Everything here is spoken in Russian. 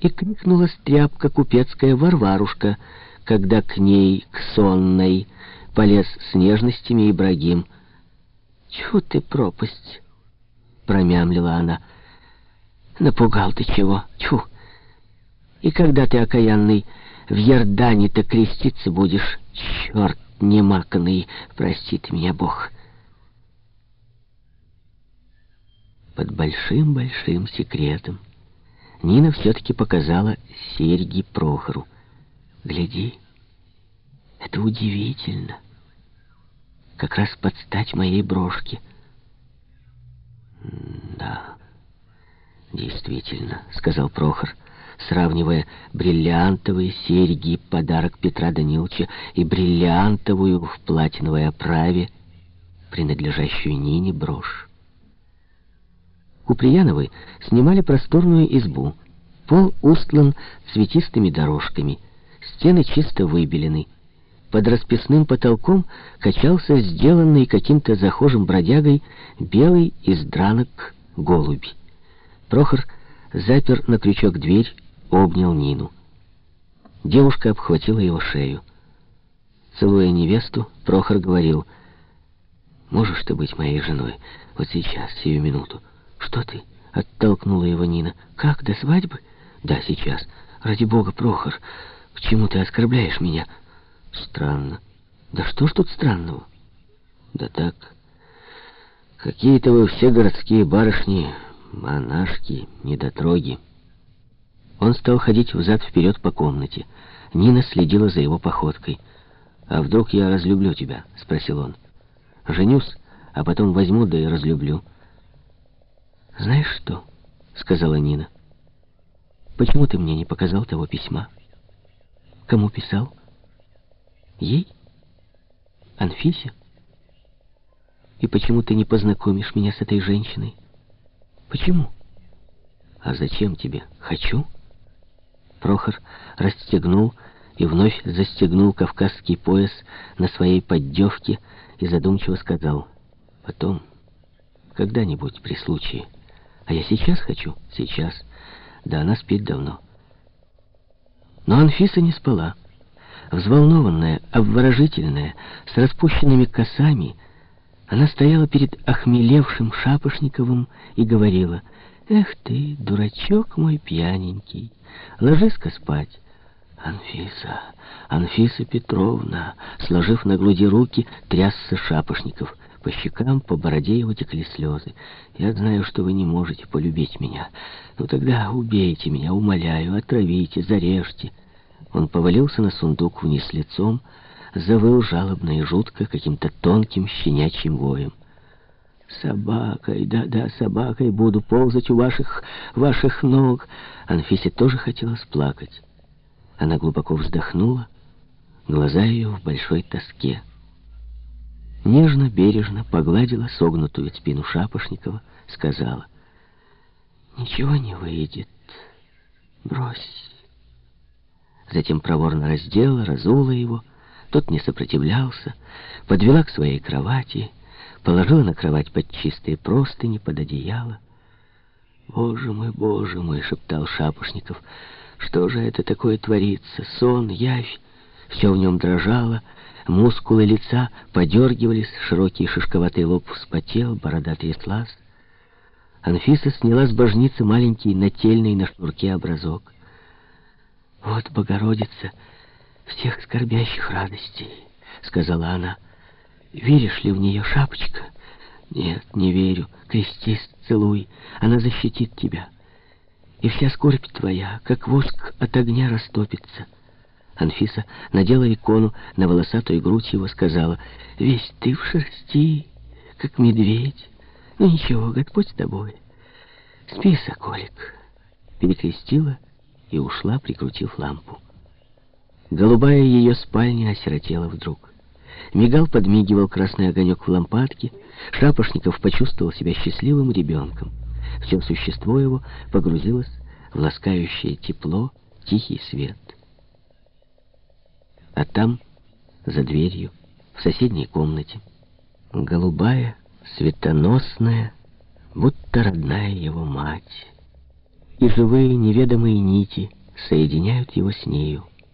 и крикнула стряпка купецкая Варварушка, когда к ней, к сонной, полез с нежностями Ибрагим. «Чего ты, пропасть?» — промямлила она. «Напугал ты чего? Тьфу! И когда ты, окаянный, в Ярдане-то креститься будешь? Черт немаканный, простит меня Бог!» Под большим-большим секретом Нина все-таки показала серьги Прохору. «Гляди, это удивительно. Как раз под стать моей брошке». «Да, действительно», — сказал Прохор, сравнивая бриллиантовые серьги, подарок Петра Даниловича, и бриллиантовую в платиновой оправе, принадлежащую Нине брошь. Куприяновы снимали просторную избу. Пол устлан цветистыми дорожками. Стены чисто выбелены. Под расписным потолком качался сделанный каким-то захожим бродягой белый из дранок голубь. Прохор запер на крючок дверь, обнял Нину. Девушка обхватила его шею. Целуя невесту, Прохор говорил, «Можешь ты быть моей женой вот сейчас, сию минуту?» «Что ты?» — оттолкнула его Нина. «Как, до свадьбы?» «Да, сейчас. Ради бога, Прохор, к чему ты оскорбляешь меня?» «Странно. Да что ж тут странного?» «Да так. Какие-то вы все городские барышни, монашки, недотроги». Он стал ходить взад-вперед по комнате. Нина следила за его походкой. «А вдруг я разлюблю тебя?» — спросил он. «Женюсь, а потом возьму, да и разлюблю». «Знаешь что?» — сказала Нина. «Почему ты мне не показал того письма?» «Кому писал?» «Ей? Анфисе?» «И почему ты не познакомишь меня с этой женщиной?» «Почему?» «А зачем тебе? Хочу?» Прохор расстегнул и вновь застегнул кавказский пояс на своей поддевке и задумчиво сказал «Потом, когда-нибудь при случае». А я сейчас хочу, сейчас. Да она спит давно. Но Анфиса не спала. Взволнованная, обворожительная, с распущенными косами, она стояла перед охмелевшим Шапошниковым и говорила, «Эх ты, дурачок мой пьяненький, ложись-ка спать». «Анфиса, Анфиса Петровна», сложив на груди руки, трясся Шапошников. По щекам, по бороде его текли слезы. «Я знаю, что вы не можете полюбить меня. Ну тогда убейте меня, умоляю, отравите, зарежьте». Он повалился на сундук вниз лицом, завыл жалобно и жутко каким-то тонким щенячьим воем. «Собакой, да-да, собакой буду ползать у ваших, ваших ног». Анфисе тоже хотелось плакать. Она глубоко вздохнула, глаза ее в большой тоске нежно, бережно погладила согнутую спину Шапошникова, сказала, «Ничего не выйдет, брось». Затем проворно раздела, разула его, тот не сопротивлялся, подвела к своей кровати, положила на кровать под чистые простыни, под одеяло. «Боже мой, боже мой!» — шептал Шапошников. «Что же это такое творится? Сон, явь?» Все в нем дрожало, Мускулы лица подергивались, широкий шишковатый лоб вспотел, борода тряслась. Анфиса сняла с божницы маленький нательный на шнурке образок. «Вот Богородица всех скорбящих радостей», — сказала она. «Веришь ли в нее, шапочка?» «Нет, не верю. Крестись, целуй. Она защитит тебя. И вся скорбь твоя, как воск от огня, растопится». Анфиса надела икону на волосатую грудь его, сказала, «Весь ты в шерсти, как медведь. Ну ничего, Господь с тобой. Спи, соколик». Перекрестила и ушла, прикрутив лампу. Голубая ее спальня осиротела вдруг. Мигал, подмигивал красный огонек в лампадке. Шапошников почувствовал себя счастливым ребенком. Все существо его погрузилось в ласкающее тепло, тихий свет. А там, за дверью, в соседней комнате, голубая, светоносная, будто родная его мать, и живые неведомые нити соединяют его с нею.